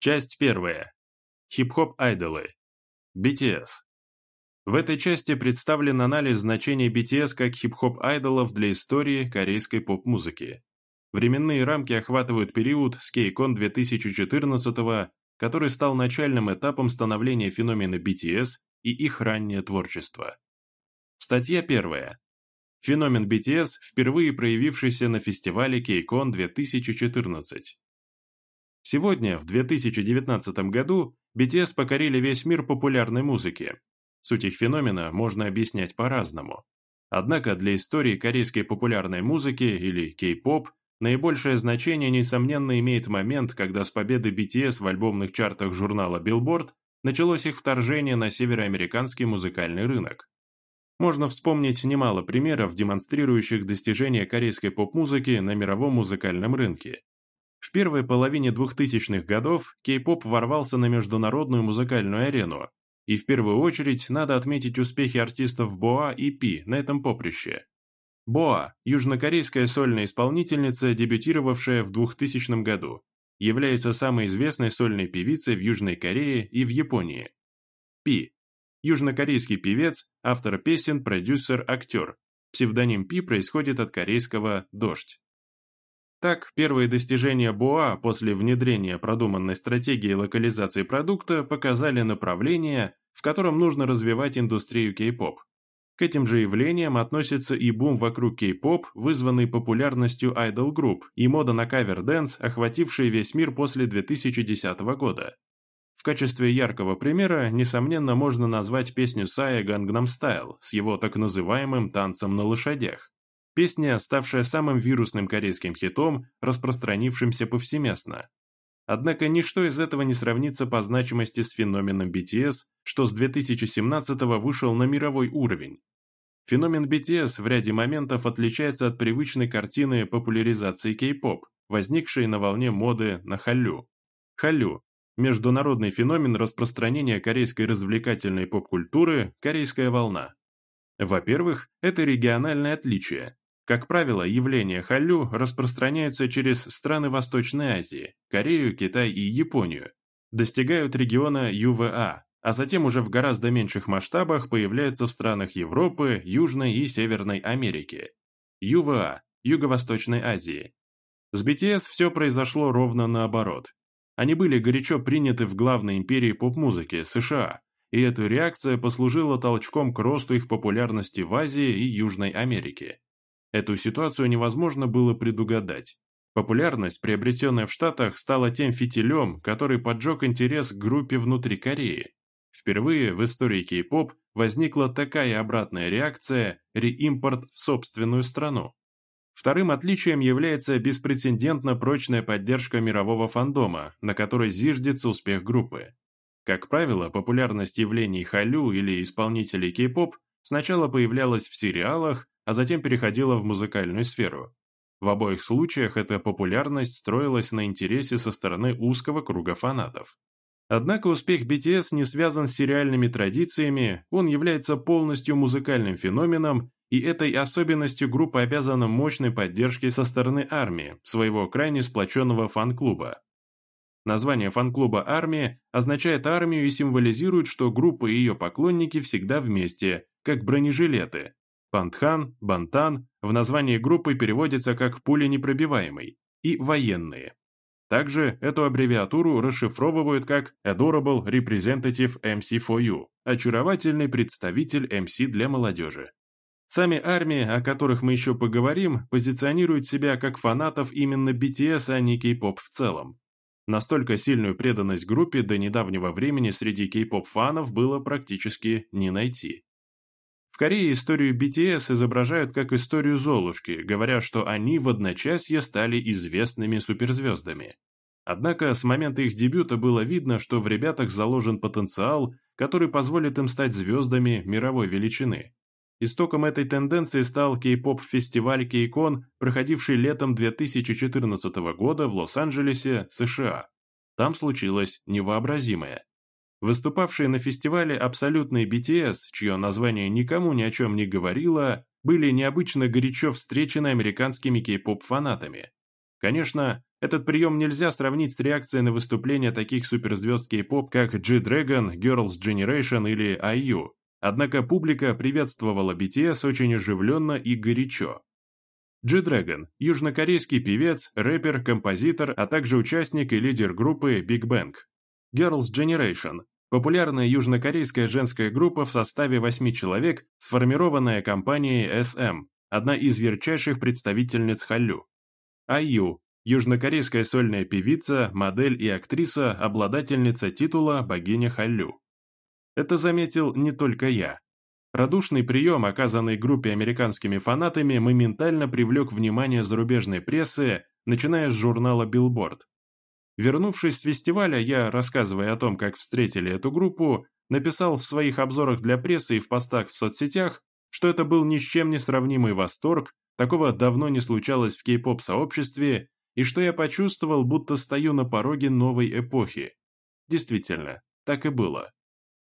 Часть первая. Хип-хоп айдолы. BTS. В этой части представлен анализ значения BTS как хип-хоп айдолов для истории корейской поп-музыки. Временные рамки охватывают период с Кейкон 2014 который стал начальным этапом становления феномена BTS и их раннее творчество. Статья первая. Феномен BTS, впервые проявившийся на фестивале Кейкон 2014. Сегодня, в 2019 году, BTS покорили весь мир популярной музыки. Суть их феномена можно объяснять по-разному. Однако для истории корейской популярной музыки или кей-поп наибольшее значение, несомненно, имеет момент, когда с победы BTS в альбомных чартах журнала Billboard началось их вторжение на североамериканский музыкальный рынок. Можно вспомнить немало примеров, демонстрирующих достижения корейской поп-музыки на мировом музыкальном рынке, в первой половине 2000-х годов кей-поп ворвался на международную музыкальную арену, и в первую очередь надо отметить успехи артистов Боа и Пи на этом поприще. Боа – южнокорейская сольная исполнительница, дебютировавшая в 2000 году, является самой известной сольной певицей в Южной Корее и в Японии. Пи – южнокорейский певец, автор песен, продюсер, актер. Псевдоним Пи происходит от корейского «дождь». Так, первые достижения BoA после внедрения продуманной стратегии локализации продукта показали направление, в котором нужно развивать индустрию кей-поп. К этим же явлениям относится и бум вокруг кей-поп, вызванный популярностью айдол-групп и мода на кавер-дэнс, охвативший весь мир после 2010 года. В качестве яркого примера, несомненно, можно назвать песню Сая «Gangnam Style с его так называемым «танцем на лошадях», песня, ставшая самым вирусным корейским хитом, распространившимся повсеместно. Однако ничто из этого не сравнится по значимости с феноменом BTS, что с 2017 вышел на мировой уровень. Феномен BTS в ряде моментов отличается от привычной картины популяризации кей-поп, возникшей на волне моды на халю. Халю – международный феномен распространения корейской развлекательной поп-культуры «Корейская волна». Во-первых, это региональное отличие. Как правило, явление халю распространяются через страны Восточной Азии, Корею, Китай и Японию, достигают региона ЮВА, а затем уже в гораздо меньших масштабах появляются в странах Европы, Южной и Северной Америки. ЮВА – Юго-Восточной Азии. С BTS все произошло ровно наоборот. Они были горячо приняты в главной империи поп-музыки – США, и эта реакция послужила толчком к росту их популярности в Азии и Южной Америке. Эту ситуацию невозможно было предугадать. Популярность, приобретенная в Штатах, стала тем фитилем, который поджег интерес к группе внутри Кореи. Впервые в истории кей-поп возникла такая обратная реакция – реимпорт в собственную страну. Вторым отличием является беспрецедентно прочная поддержка мирового фандома, на которой зиждется успех группы. Как правило, популярность явлений халю или исполнителей кей-поп сначала появлялась в сериалах, а затем переходила в музыкальную сферу. В обоих случаях эта популярность строилась на интересе со стороны узкого круга фанатов. Однако успех BTS не связан с сериальными традициями, он является полностью музыкальным феноменом, и этой особенностью группа обязана мощной поддержке со стороны армии, своего крайне сплоченного фан-клуба. Название фан-клуба «Армия» означает армию и символизирует, что группа и ее поклонники всегда вместе, как бронежилеты, Пантхан, Бантан в названии группы переводится как «пули непробиваемый» и «военные». Также эту аббревиатуру расшифровывают как Adorable Representative MC4U – очаровательный представитель MC для молодежи. Сами армии, о которых мы еще поговорим, позиционируют себя как фанатов именно BTS, а не K-pop в целом. Настолько сильную преданность группе до недавнего времени среди K-pop фанов было практически не найти. Корее историю BTS изображают как историю Золушки, говоря, что они в одночасье стали известными суперзвездами. Однако с момента их дебюта было видно, что в ребятах заложен потенциал, который позволит им стать звездами мировой величины. Истоком этой тенденции стал кей-поп-фестиваль Кейкон, проходивший летом 2014 года в Лос-Анджелесе, США. Там случилось невообразимое. Выступавшие на фестивале «Абсолютный BTS», чье название никому ни о чем не говорило, были необычно горячо встречены американскими кей-поп-фанатами. Конечно, этот прием нельзя сравнить с реакцией на выступления таких суперзвезд кей-поп, как G-Dragon, Girls' Generation или IU. Однако публика приветствовала BTS очень оживленно и горячо. G-Dragon – южнокорейский певец, рэпер, композитор, а также участник и лидер группы Big Bang. Girls' Generation Популярная южнокорейская женская группа в составе восьми человек, сформированная компанией SM, одна из ярчайших представительниц Халлю. Айю – южнокорейская сольная певица, модель и актриса, обладательница титула «Богиня Халлю». Это заметил не только я. Радушный прием, оказанный группе американскими фанатами, моментально привлек внимание зарубежной прессы, начиная с журнала Billboard. Вернувшись с фестиваля, я, рассказывая о том, как встретили эту группу, написал в своих обзорах для прессы и в постах в соцсетях, что это был ни с чем не сравнимый восторг, такого давно не случалось в кей-поп-сообществе, и что я почувствовал, будто стою на пороге новой эпохи. Действительно, так и было.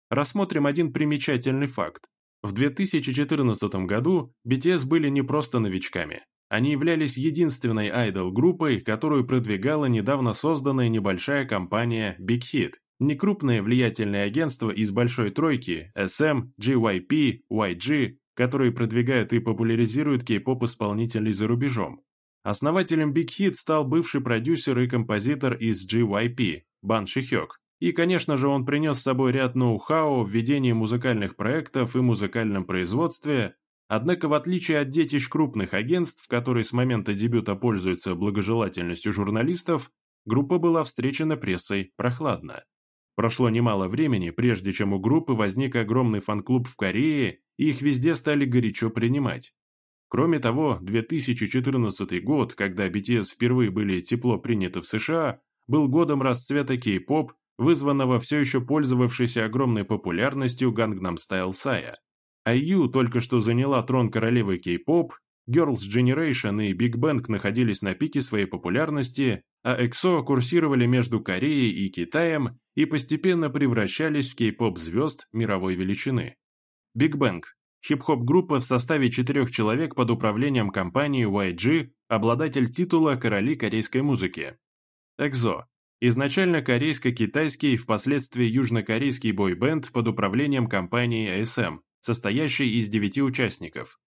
Рассмотрим один примечательный факт. В 2014 году BTS были не просто новичками. Они являлись единственной айдол-группой, которую продвигала недавно созданная небольшая компания Big Hit, некрупное влиятельное агентство из большой тройки SM, JYP, YG, которые продвигают и популяризируют кей-поп исполнителей за рубежом. Основателем Big Hit стал бывший продюсер и композитор из JYP Бан Шихёк. И, конечно же, он принес с собой ряд ноу-хау в ведении музыкальных проектов и музыкальном производстве, Однако, в отличие от детищ крупных агентств, которые с момента дебюта пользуются благожелательностью журналистов, группа была встречена прессой прохладно. Прошло немало времени, прежде чем у группы возник огромный фан-клуб в Корее, и их везде стали горячо принимать. Кроме того, 2014 год, когда BTS впервые были тепло приняты в США, был годом расцвета кей-поп, вызванного все еще пользовавшейся огромной популярностью Gangnam Style Сая. IU только что заняла трон королевы кей-поп, Girls' Generation и Big Bang находились на пике своей популярности, а EXO курсировали между Кореей и Китаем и постепенно превращались в кей-поп-звезд мировой величины. Big Bang – хип-хоп-группа в составе четырех человек под управлением компании YG, обладатель титула «Короли корейской музыки». EXO – изначально корейско-китайский, впоследствии южнокорейский бой-бенд под управлением компании SM. – состоящей из девяти участников.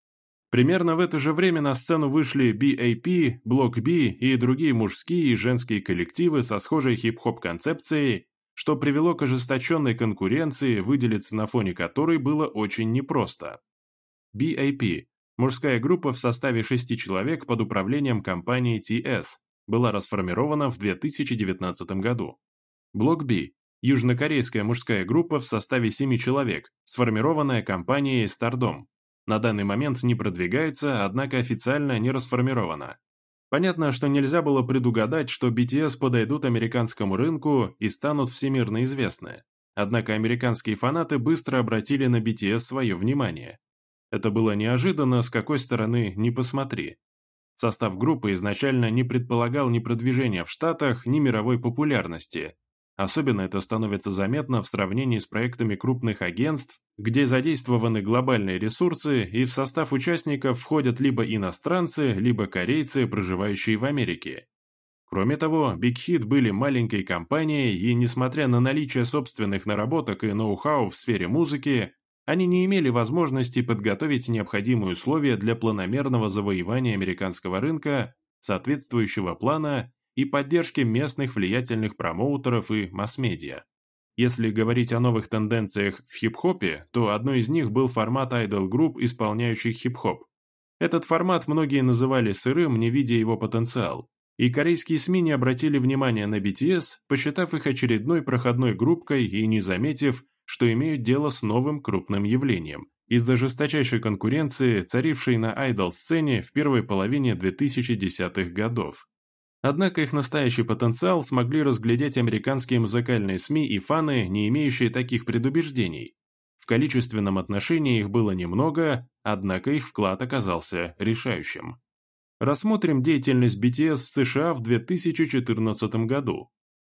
Примерно в это же время на сцену вышли BAP, Block B и другие мужские и женские коллективы со схожей хип-хоп-концепцией, что привело к ожесточенной конкуренции, выделиться на фоне которой было очень непросто. BAP – мужская группа в составе шести человек под управлением компании TS, была расформирована в 2019 году. Блок B южнокорейская мужская группа в составе 7 человек, сформированная компанией Stardom На данный момент не продвигается, однако официально не расформирована. Понятно, что нельзя было предугадать, что BTS подойдут американскому рынку и станут всемирно известны. Однако американские фанаты быстро обратили на BTS свое внимание. Это было неожиданно, с какой стороны не посмотри. Состав группы изначально не предполагал ни продвижения в Штатах, ни мировой популярности, Особенно это становится заметно в сравнении с проектами крупных агентств, где задействованы глобальные ресурсы и в состав участников входят либо иностранцы, либо корейцы, проживающие в Америке. Кроме того, Big Hit были маленькой компанией, и несмотря на наличие собственных наработок и ноу-хау в сфере музыки, они не имели возможности подготовить необходимые условия для планомерного завоевания американского рынка, соответствующего плана и поддержке местных влиятельных промоутеров и масс-медиа. Если говорить о новых тенденциях в хип-хопе, то одной из них был формат айдол-групп, исполняющих хип-хоп. Этот формат многие называли сырым, не видя его потенциал. И корейские СМИ не обратили внимания на BTS, посчитав их очередной проходной группкой и не заметив, что имеют дело с новым крупным явлением. Из-за жесточайшей конкуренции, царившей на айдол-сцене в первой половине 2010-х годов. Однако их настоящий потенциал смогли разглядеть американские музыкальные СМИ и фаны, не имеющие таких предубеждений. В количественном отношении их было немного, однако их вклад оказался решающим. Рассмотрим деятельность BTS в США в 2014 году.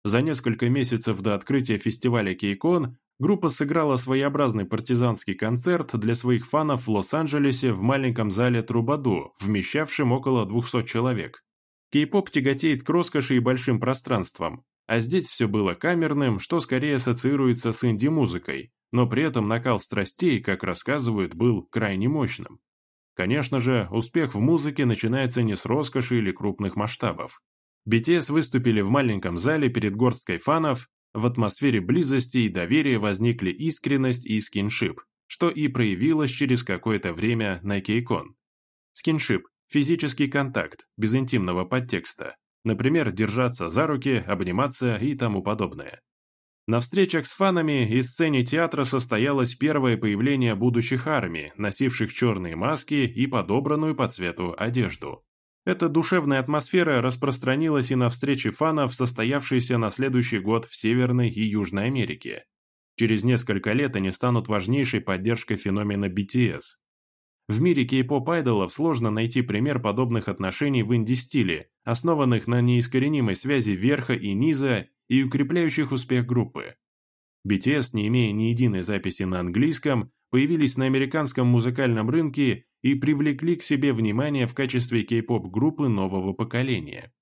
За несколько месяцев до открытия фестиваля Кейкон группа сыграла своеобразный партизанский концерт для своих фанов в Лос-Анджелесе в маленьком зале Трубаду, вмещавшем около 200 человек. Кей-поп тяготеет к роскоши и большим пространствам, а здесь все было камерным, что скорее ассоциируется с инди-музыкой, но при этом накал страстей, как рассказывают, был крайне мощным. Конечно же, успех в музыке начинается не с роскоши или крупных масштабов. BTS выступили в маленьком зале перед горсткой фанов, в атмосфере близости и доверия возникли искренность и скиншип, что и проявилось через какое-то время на Кейкон. Скиншип Физический контакт, без интимного подтекста, например, держаться за руки, обниматься и тому подобное. На встречах с фанами и сцене театра состоялось первое появление будущих армий, носивших черные маски и подобранную по цвету одежду. Эта душевная атмосфера распространилась и на встрече фанов, состоявшейся на следующий год в Северной и Южной Америке. Через несколько лет они станут важнейшей поддержкой феномена BTS, в мире кей-поп айдолов сложно найти пример подобных отношений в инди-стиле, основанных на неискоренимой связи верха и низа и укрепляющих успех группы. BTS, не имея ни единой записи на английском, появились на американском музыкальном рынке и привлекли к себе внимание в качестве кей-поп-группы нового поколения.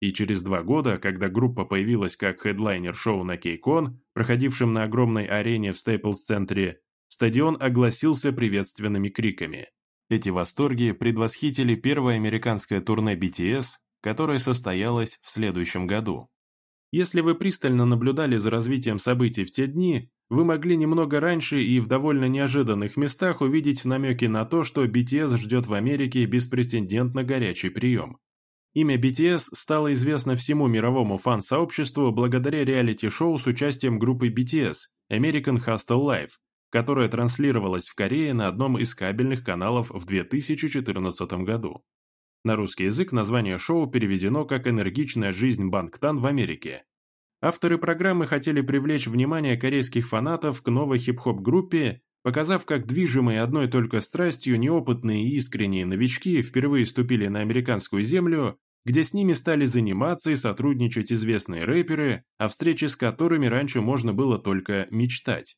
И через два года, когда группа появилась как хедлайнер шоу на Кейкон, проходившем на огромной арене в Стейплс-центре, стадион огласился приветственными криками. Эти восторги предвосхитили первое американское турне BTS, которое состоялось в следующем году. Если вы пристально наблюдали за развитием событий в те дни, вы могли немного раньше и в довольно неожиданных местах увидеть намеки на то, что BTS ждет в Америке беспрецедентно горячий прием. Имя BTS стало известно всему мировому фан-сообществу благодаря реалити-шоу с участием группы BTS American Hustle Life, которая транслировалась в Корее на одном из кабельных каналов в 2014 году. На русский язык название шоу переведено как «Энергичная жизнь Бангтан в Америке». Авторы программы хотели привлечь внимание корейских фанатов к новой хип-хоп-группе, показав, как движимые одной только страстью неопытные и искренние новички впервые ступили на американскую землю, где с ними стали заниматься и сотрудничать известные рэперы, о встрече с которыми раньше можно было только мечтать.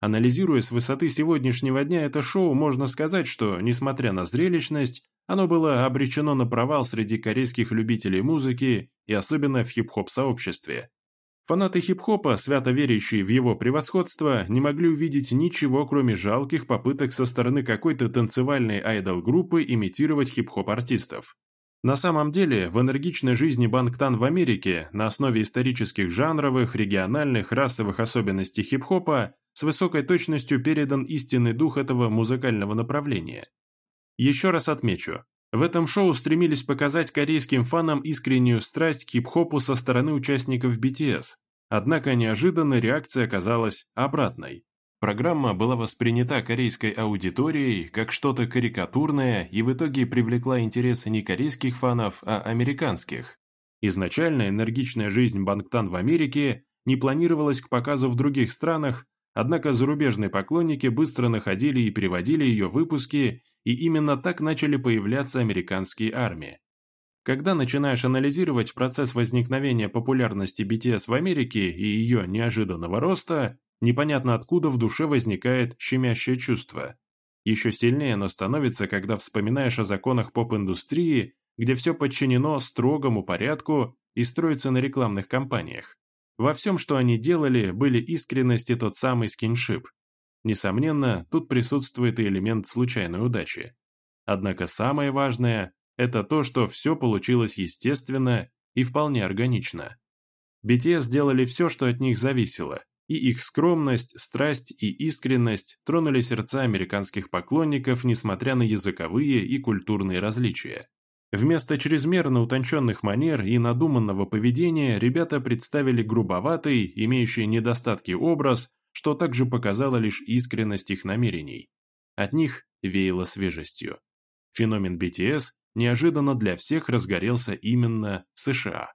Анализируя с высоты сегодняшнего дня это шоу, можно сказать, что, несмотря на зрелищность, оно было обречено на провал среди корейских любителей музыки и особенно в хип-хоп-сообществе. Фанаты хип-хопа, свято верящие в его превосходство, не могли увидеть ничего, кроме жалких попыток со стороны какой-то танцевальной айдол-группы имитировать хип-хоп-артистов. На самом деле, в энергичной жизни бангтан в Америке на основе исторических жанровых, региональных, расовых особенностей хип-хопа с высокой точностью передан истинный дух этого музыкального направления. Еще раз отмечу, в этом шоу стремились показать корейским фанам искреннюю страсть к хип-хопу со стороны участников BTS, однако неожиданно реакция оказалась обратной. Программа была воспринята корейской аудиторией как что-то карикатурное и в итоге привлекла интерес не корейских фанов, а американских. Изначально энергичная жизнь Бангтан в Америке не планировалась к показу в других странах, Однако зарубежные поклонники быстро находили и переводили ее выпуски, и именно так начали появляться американские армии. Когда начинаешь анализировать процесс возникновения популярности BTS в Америке и ее неожиданного роста, непонятно откуда в душе возникает щемящее чувство. Еще сильнее оно становится, когда вспоминаешь о законах поп-индустрии, где все подчинено строгому порядку и строится на рекламных кампаниях. Во всем, что они делали, были искренность и тот самый скиншип. Несомненно, тут присутствует и элемент случайной удачи. Однако самое важное – это то, что все получилось естественно и вполне органично. BTS сделали все, что от них зависело, и их скромность, страсть и искренность тронули сердца американских поклонников, несмотря на языковые и культурные различия. Вместо чрезмерно утонченных манер и надуманного поведения ребята представили грубоватый, имеющий недостатки образ, что также показало лишь искренность их намерений. От них веяло свежестью. Феномен BTS неожиданно для всех разгорелся именно в США.